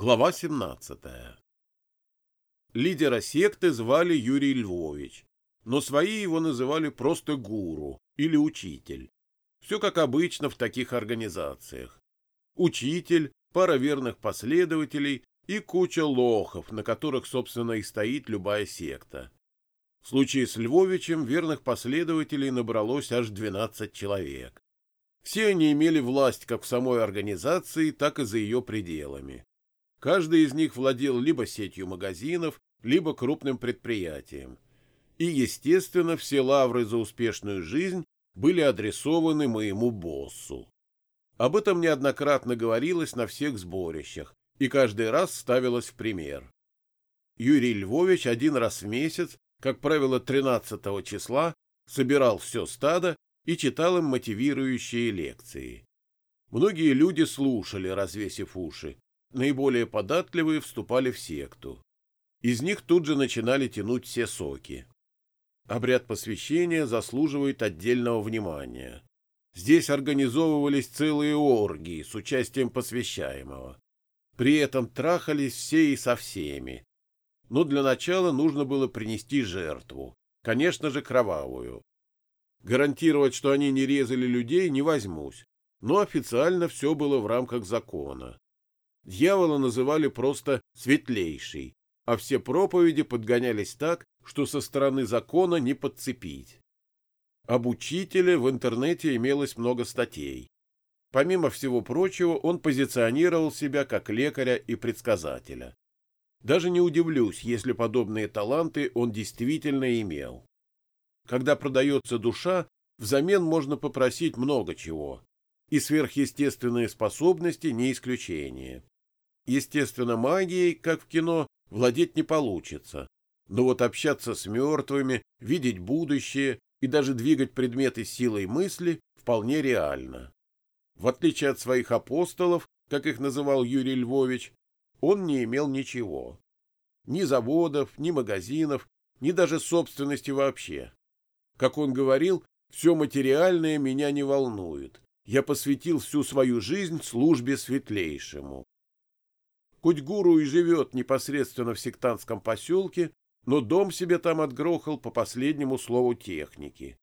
Глава 17. Лидера секты звали Юрий Львович, но свои его называли просто гуру или учитель. Все как обычно в таких организациях. Учитель, пара верных последователей и куча лохов, на которых, собственно, и стоит любая секта. В случае с Львовичем верных последователей набралось аж 12 человек. Все они имели власть как в самой организации, так и за ее пределами. Каждый из них владел либо сетью магазинов, либо крупным предприятием. И, естественно, все лавры за успешную жизнь были адресованы моему боссу. Об этом неоднократно говорилось на всех сборищах и каждый раз ставилось в пример. Юрий Львович один раз в месяц, как правило 13 числа, собирал все стадо и читал им мотивирующие лекции. Многие люди слушали, развесив уши, наиболее податливые вступали в секту. Из них тут же начинали тянуть все соки. Обряд посвящения заслуживает отдельного внимания. Здесь организовывались целые оргии с участием посвящаемого. При этом трахались все и со всеми. Но для начала нужно было принести жертву, конечно же, кровавую. Гарантировать, что они не резали людей, не возьмусь, но официально все было в рамках закона. Дьявола называли просто «светлейший», а все проповеди подгонялись так, что со стороны закона не подцепить. Об учителе в интернете имелось много статей. Помимо всего прочего, он позиционировал себя как лекаря и предсказателя. Даже не удивлюсь, если подобные таланты он действительно имел. Когда продается душа, взамен можно попросить много чего, и сверхъестественные способности не исключение. Естественно, магией, как в кино, владеть не получится. Но вот общаться с мертвыми, видеть будущее и даже двигать предметы силой мысли вполне реально. В отличие от своих апостолов, как их называл Юрий Львович, он не имел ничего. Ни заводов, ни магазинов, ни даже собственности вообще. Как он говорил, все материальное меня не волнует. Я посвятил всю свою жизнь службе светлейшему. Хоть гуру и живет непосредственно в сектантском поселке, но дом себе там отгрохал по последнему слову техники.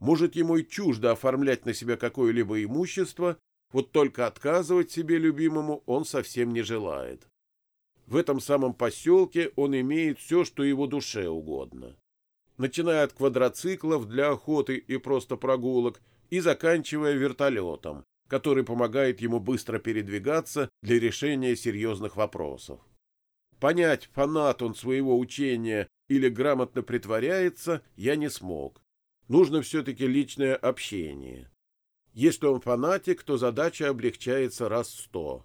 Может, ему и чуждо оформлять на себя какое-либо имущество, вот только отказывать себе любимому он совсем не желает. В этом самом поселке он имеет все, что его душе угодно. Начиная от квадроциклов для охоты и просто прогулок и заканчивая вертолетом, который помогает ему быстро передвигаться для решения серьезных вопросов. Понять, фанат он своего учения или грамотно притворяется, я не смог. Нужно все-таки личное общение. Если он фанатик, то задача облегчается раз в сто.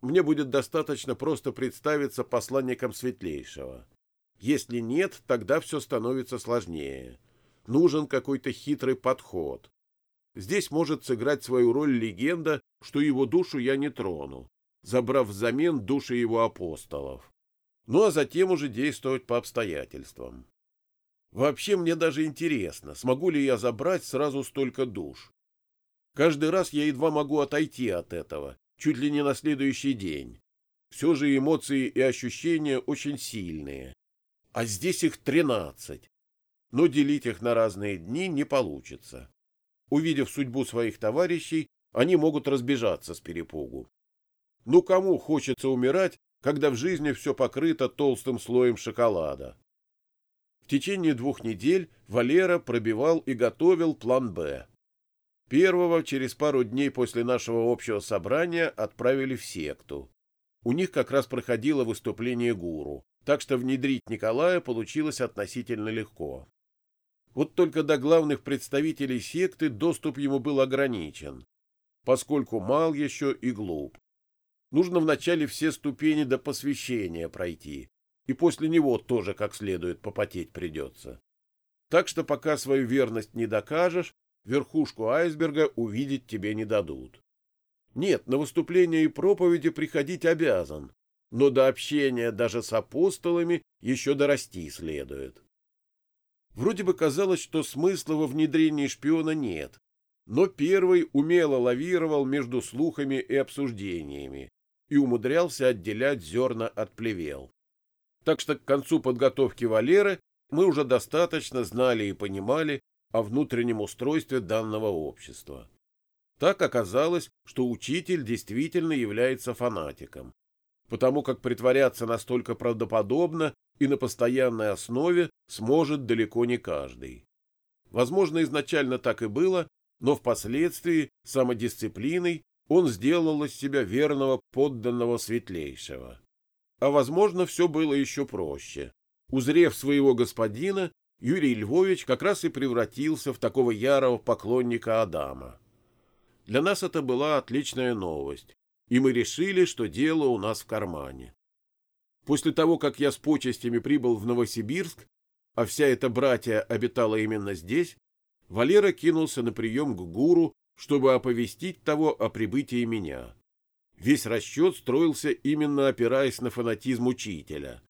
Мне будет достаточно просто представиться посланником Светлейшего. Если нет, тогда все становится сложнее. Нужен какой-то хитрый подход. Здесь может сыграть свою роль легенда, что его душу я не трону, забрав взамен души его апостолов. Ну а затем уже действовать по обстоятельствам. Вообще мне даже интересно, смогу ли я забрать сразу столько душ. Каждый раз я едва могу отойти от этого, чуть ли не на следующий день. Все же эмоции и ощущения очень сильные. А здесь их тринадцать. Но делить их на разные дни не получится. Увидев судьбу своих товарищей, они могут разбежаться с перепугу. Ну кому хочется умирать, когда в жизни все покрыто толстым слоем шоколада? В течение двух недель Валера пробивал и готовил план «Б». Первого через пару дней после нашего общего собрания отправили в секту. У них как раз проходило выступление гуру, так что внедрить Николая получилось относительно легко. Вот только до главных представителей секты доступ ему был ограничен, поскольку мал еще и глуп. Нужно вначале все ступени до посвящения пройти, и после него тоже как следует попотеть придется. Так что пока свою верность не докажешь, верхушку айсберга увидеть тебе не дадут. Нет, на выступления и проповеди приходить обязан, но до общения даже с апостолами еще дорасти следует. Вроде бы казалось, что смысла во внедрении шпиона нет, но первый умело лавировал между слухами и обсуждениями и умудрялся отделять зерна от плевел. Так что к концу подготовки Валеры мы уже достаточно знали и понимали о внутреннем устройстве данного общества. Так оказалось, что учитель действительно является фанатиком, потому как притворяться настолько правдоподобно и на постоянной основе сможет далеко не каждый. Возможно, изначально так и было, но впоследствии самодисциплиной он сделал из себя верного подданного светлейшего. А возможно, все было еще проще. Узрев своего господина, Юрий Львович как раз и превратился в такого ярого поклонника Адама. Для нас это была отличная новость, и мы решили, что дело у нас в кармане. После того, как я с почестями прибыл в Новосибирск, а вся эта братья обитала именно здесь, Валера кинулся на прием к гуру, чтобы оповестить того о прибытии меня. Весь расчет строился именно опираясь на фанатизм учителя,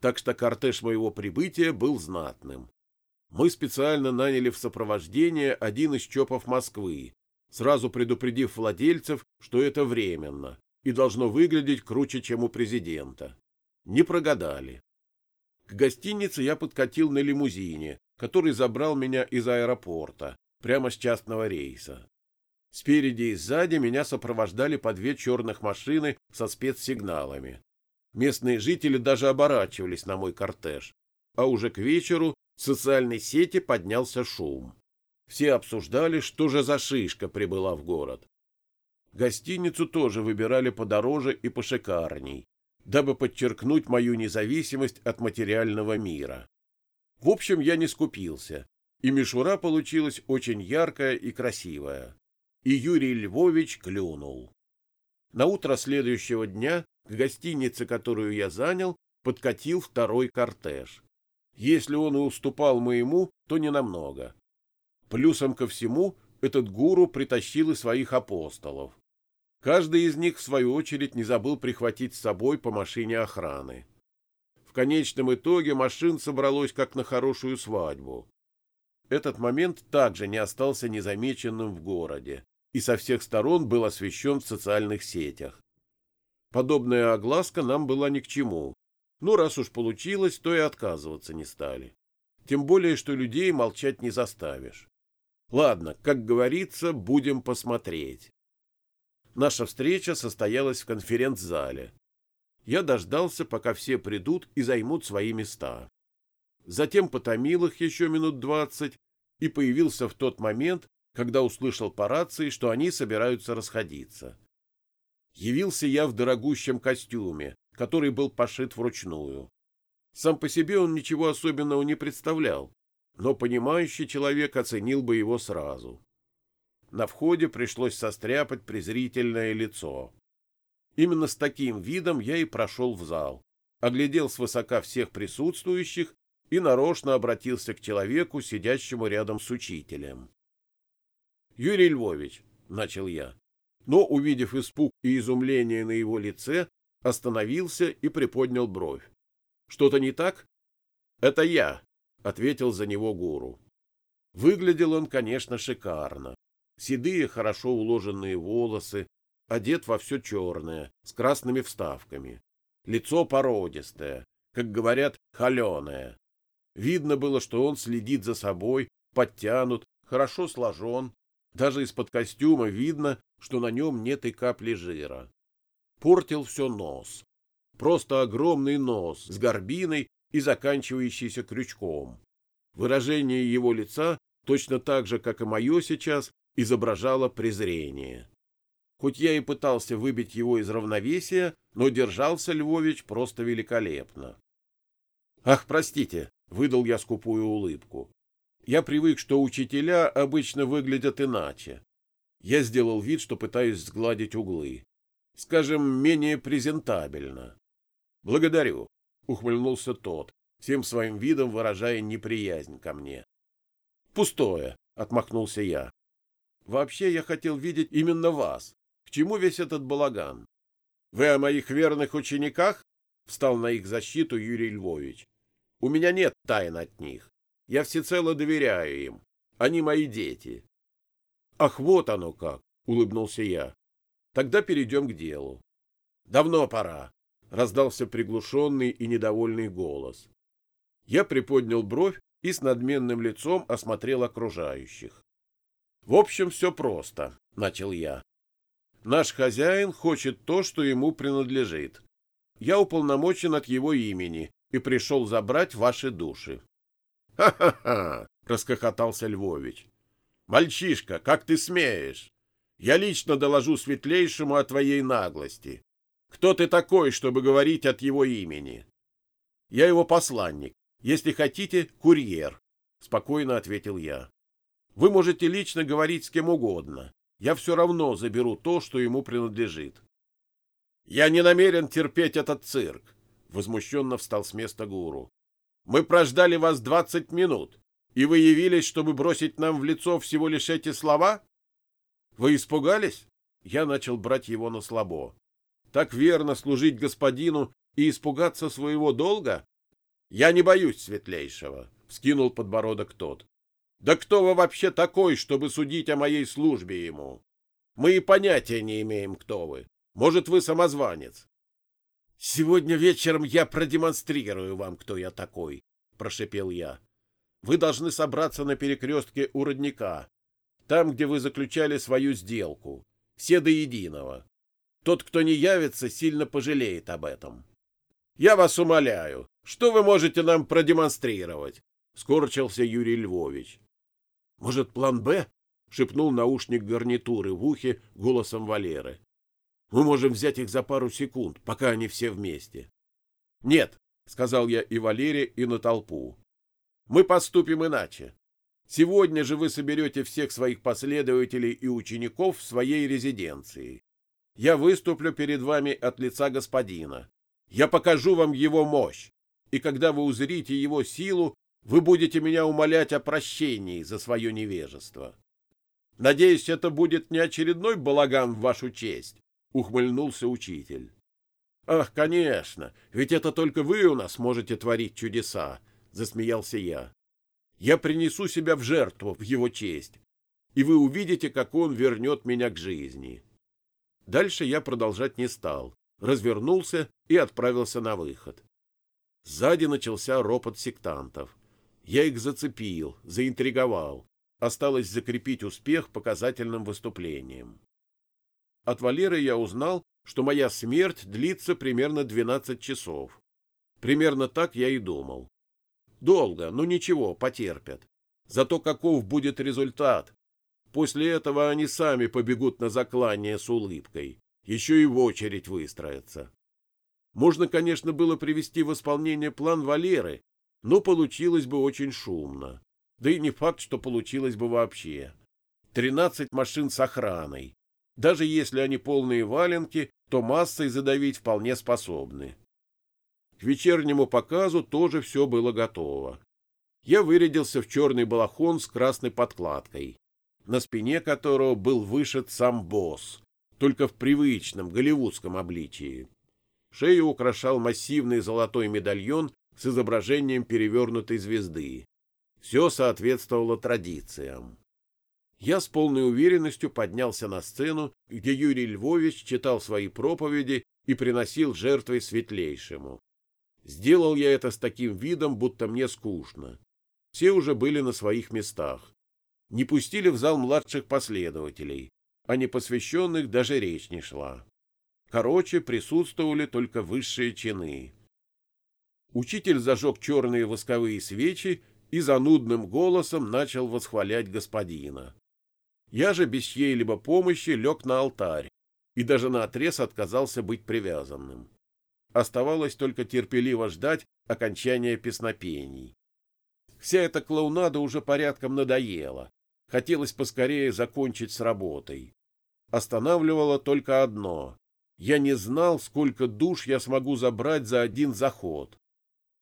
так что кортеж моего прибытия был знатным. Мы специально наняли в сопровождение один из ЧОПов Москвы, сразу предупредив владельцев, что это временно и должно выглядеть круче, чем у президента. Не прогадали. К гостинице я подкатил на лимузине, который забрал меня из аэропорта, прямо с частного рейса. Спереди и сзади меня сопровождали по две черных машины со спецсигналами. Местные жители даже оборачивались на мой кортеж, а уже к вечеру в социальной сети поднялся шум. Все обсуждали, что же за шишка прибыла в город. Гостиницу тоже выбирали подороже и пошикарней, дабы подчеркнуть мою независимость от материального мира. В общем, я не скупился, и мишура получилась очень яркая и красивая. И Юрий Львович клюнул. На утро следующего дня к гостинице, которую я занял, подкатил второй кортеж. Если он и уступал моему, то ненамного. Плюсом ко всему, этот гуру притащил и своих апостолов. Каждый из них, в свою очередь, не забыл прихватить с собой по машине охраны. В конечном итоге машин собралось как на хорошую свадьбу. Этот момент также не остался незамеченным в городе и со всех сторон был освещен в социальных сетях. Подобная огласка нам была ни к чему, но раз уж получилось, то и отказываться не стали. Тем более, что людей молчать не заставишь. Ладно, как говорится, будем посмотреть. Наша встреча состоялась в конференц-зале. Я дождался, пока все придут и займут свои места. Затем потомил их еще минут двадцать и появился в тот момент, когда услышал по рации, что они собираются расходиться. Явился я в дорогущем костюме, который был пошит вручную. Сам по себе он ничего особенного не представлял, но понимающий человек оценил бы его сразу. На входе пришлось состряпать презрительное лицо. Именно с таким видом я и прошел в зал, оглядел свысока всех присутствующих и нарочно обратился к человеку, сидящему рядом с учителем. «Юрий Львович», — начал я, но, увидев испуг и изумление на его лице, остановился и приподнял бровь. «Что-то не так?» «Это я», — ответил за него гуру. Выглядел он, конечно, шикарно. Седые, хорошо уложенные волосы, одет во все черное, с красными вставками. Лицо породистое, как говорят, холеное. Видно было, что он следит за собой, подтянут, хорошо сложен. Даже из-под костюма видно, что на нем нет и капли жира. Портил все нос. Просто огромный нос с горбиной и заканчивающийся крючком. Выражение его лица, точно так же, как и мое сейчас, изображало презрение. Хоть я и пытался выбить его из равновесия, но держался Львович просто великолепно. «Ах, простите!» — выдал я скупую улыбку. «Я привык, что учителя обычно выглядят иначе. Я сделал вид, что пытаюсь сгладить углы. Скажем, менее презентабельно. Благодарю ухмыльнулся тот, всем своим видом выражая неприязнь ко мне. Пустое, отмахнулся я. Вообще я хотел видеть именно вас. К чему весь этот балаган? Вы о моих верных учениках? Встал на их защиту Юрий Львович. У меня нет тайн от них. Я всецело доверяю им. Они мои дети. Ах, вот оно как, улыбнулся я. Тогда перейдем к делу. Давно пора, раздался приглушенный и недовольный голос. Я приподнял бровь и с надменным лицом осмотрел окружающих. В общем, все просто, начал я. Наш хозяин хочет то, что ему принадлежит. Я уполномочен от его имени и пришел забрать ваши души. Ха-ха-ха, расхохотался Львович. Мальчишка, как ты смеешь? Я лично доложу светлейшему о твоей наглости. Кто ты такой, чтобы говорить от его имени? Я его посланник. Если хотите, курьер, спокойно ответил я. Вы можете лично говорить с кем угодно. Я все равно заберу то, что ему принадлежит. Я не намерен терпеть этот цирк, возмущенно встал с места гуру. Мы прождали вас двадцать минут, и вы явились, чтобы бросить нам в лицо всего лишь эти слова? Вы испугались? Я начал брать его на слабо. Так верно служить господину и испугаться своего долга? Я не боюсь светлейшего, вскинул подбородок тот. Да кто вы вообще такой, чтобы судить о моей службе ему? Мы и понятия не имеем, кто вы. Может, вы самозванец. Сегодня вечером я продемонстрирую вам, кто я такой, прошепел я. Вы должны собраться на перекрестке у родника, там, где вы заключали свою сделку, все до единого. Тот, кто не явится, сильно пожалеет об этом. Я вас умоляю, что вы можете нам продемонстрировать? скорчился Юрий Львович. Может, план «Б»? — шепнул наушник гарнитуры в ухе голосом Валеры. «Мы можем взять их за пару секунд, пока они все вместе». «Нет», — сказал я и Валере, и на толпу. «Мы поступим иначе. Сегодня же вы соберете всех своих последователей и учеников в своей резиденции. Я выступлю перед вами от лица господина. Я покажу вам его мощь, и когда вы узрите его силу, вы будете меня умолять о прощении за свое невежество. Надеюсь, это будет не очередной балаган в вашу честь, ухмыльнулся учитель. Ах, конечно, ведь это только вы у нас можете творить чудеса, засмеялся я. Я принесу себя в жертву в его честь, и вы увидите, как он вернет меня к жизни. Дальше я продолжать не стал, развернулся и отправился на выход. Сзади начался ропот сектантов. Я их зацепил, заинтриговал. Осталось закрепить успех показательным выступлением. От Валеры я узнал, что моя смерть длится примерно 12 часов. Примерно так я и думал. Долго, но ничего, потерпят. Зато каков будет результат? После этого они сами побегут на заклание с улыбкой. Еще и в очередь выстроятся. Можно, конечно, было привести в исполнение план Валеры, но получилось бы очень шумно. Да и не факт, что получилось бы вообще. Тринадцать машин с охраной. Даже если они полные валенки, то массой задавить вполне способны. К вечернему показу тоже все было готово. Я вырядился в черный балахон с красной подкладкой, на спине которого был вышит сам босс, только в привычном голливудском обличии. Шею украшал массивный золотой медальон с изображением перевернутой звезды. Все соответствовало традициям. Я с полной уверенностью поднялся на сцену, где Юрий Львович читал свои проповеди и приносил жертвы светлейшему. Сделал я это с таким видом, будто мне скучно. Все уже были на своих местах. Не пустили в зал младших последователей, а непосвященных даже речь не шла. Короче, присутствовали только высшие чины. Учитель зажег черные восковые свечи и занудным голосом начал восхвалять господина. Я же без чьей-либо помощи лег на алтарь и даже наотрез отказался быть привязанным. Оставалось только терпеливо ждать окончания песнопений. Вся эта клоунада уже порядком надоела. Хотелось поскорее закончить с работой. Останавливало только одно. Я не знал, сколько душ я смогу забрать за один заход.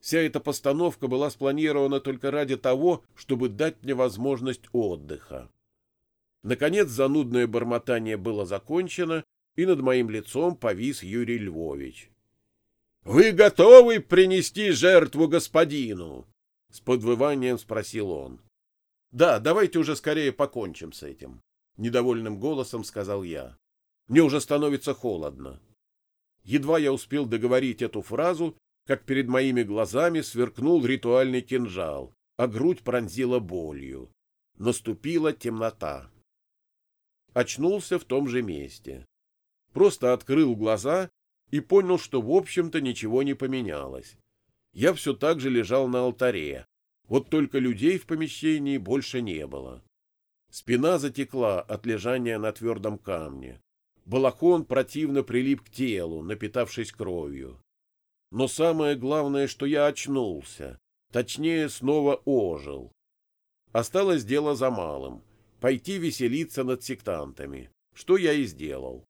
Вся эта постановка была спланирована только ради того, чтобы дать мне возможность отдыха. Наконец занудное бормотание было закончено, и над моим лицом повис Юрий Львович. — Вы готовы принести жертву господину? — с подвыванием спросил он. — Да, давайте уже скорее покончим с этим, — недовольным голосом сказал я. — Мне уже становится холодно. Едва я успел договорить эту фразу, как перед моими глазами сверкнул ритуальный кинжал, а грудь пронзила болью. Наступила темнота. Очнулся в том же месте. Просто открыл глаза и понял, что в общем-то ничего не поменялось. Я все так же лежал на алтаре, вот только людей в помещении больше не было. Спина затекла от лежания на твердом камне. Балахон противно прилип к телу, напитавшись кровью. Но самое главное, что я очнулся, точнее, снова ожил. Осталось дело за малым — пойти веселиться над сектантами, что я и сделал.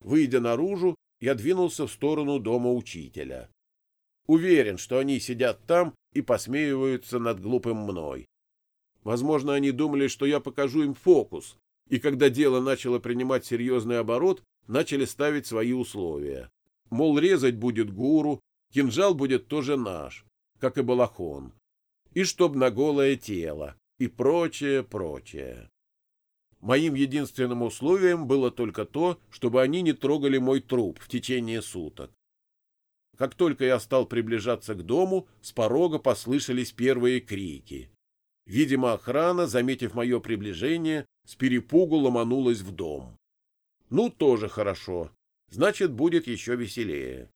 Выйдя наружу, я двинулся в сторону дома учителя. Уверен, что они сидят там и посмеиваются над глупым мной. Возможно, они думали, что я покажу им фокус, и когда дело начало принимать серьезный оборот, начали ставить свои условия. Мол, резать будет гуру, кинжал будет тоже наш, как и балахон. И чтоб на голое тело, и прочее, прочее. Моим единственным условием было только то, чтобы они не трогали мой труп в течение суток. Как только я стал приближаться к дому, с порога послышались первые крики. Видимо, охрана, заметив мое приближение, с перепугу ломанулась в дом. Ну, тоже хорошо. Значит, будет еще веселее.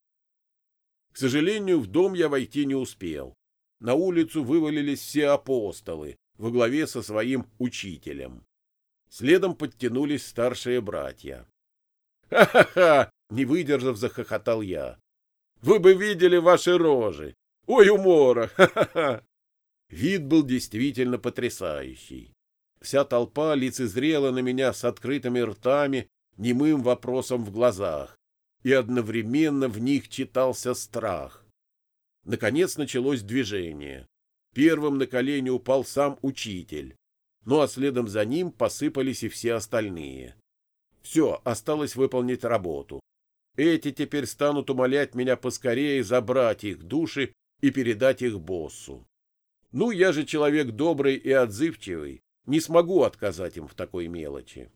К сожалению, в дом я войти не успел. На улицу вывалились все апостолы во главе со своим учителем. Следом подтянулись старшие братья. «Ха-ха-ха!» — не выдержав, захохотал я. «Вы бы видели ваши рожи! Ой, умора! Ха-ха-ха!» Вид был действительно потрясающий. Вся толпа лицезрела на меня с открытыми ртами, немым вопросом в глазах, и одновременно в них читался страх. Наконец началось движение. Первым на колени упал сам учитель, ну а следом за ним посыпались и все остальные. Все, осталось выполнить работу. Эти теперь станут умолять меня поскорее забрать их души и передать их боссу. Ну, я же человек добрый и отзывчивый, не смогу отказать им в такой мелочи.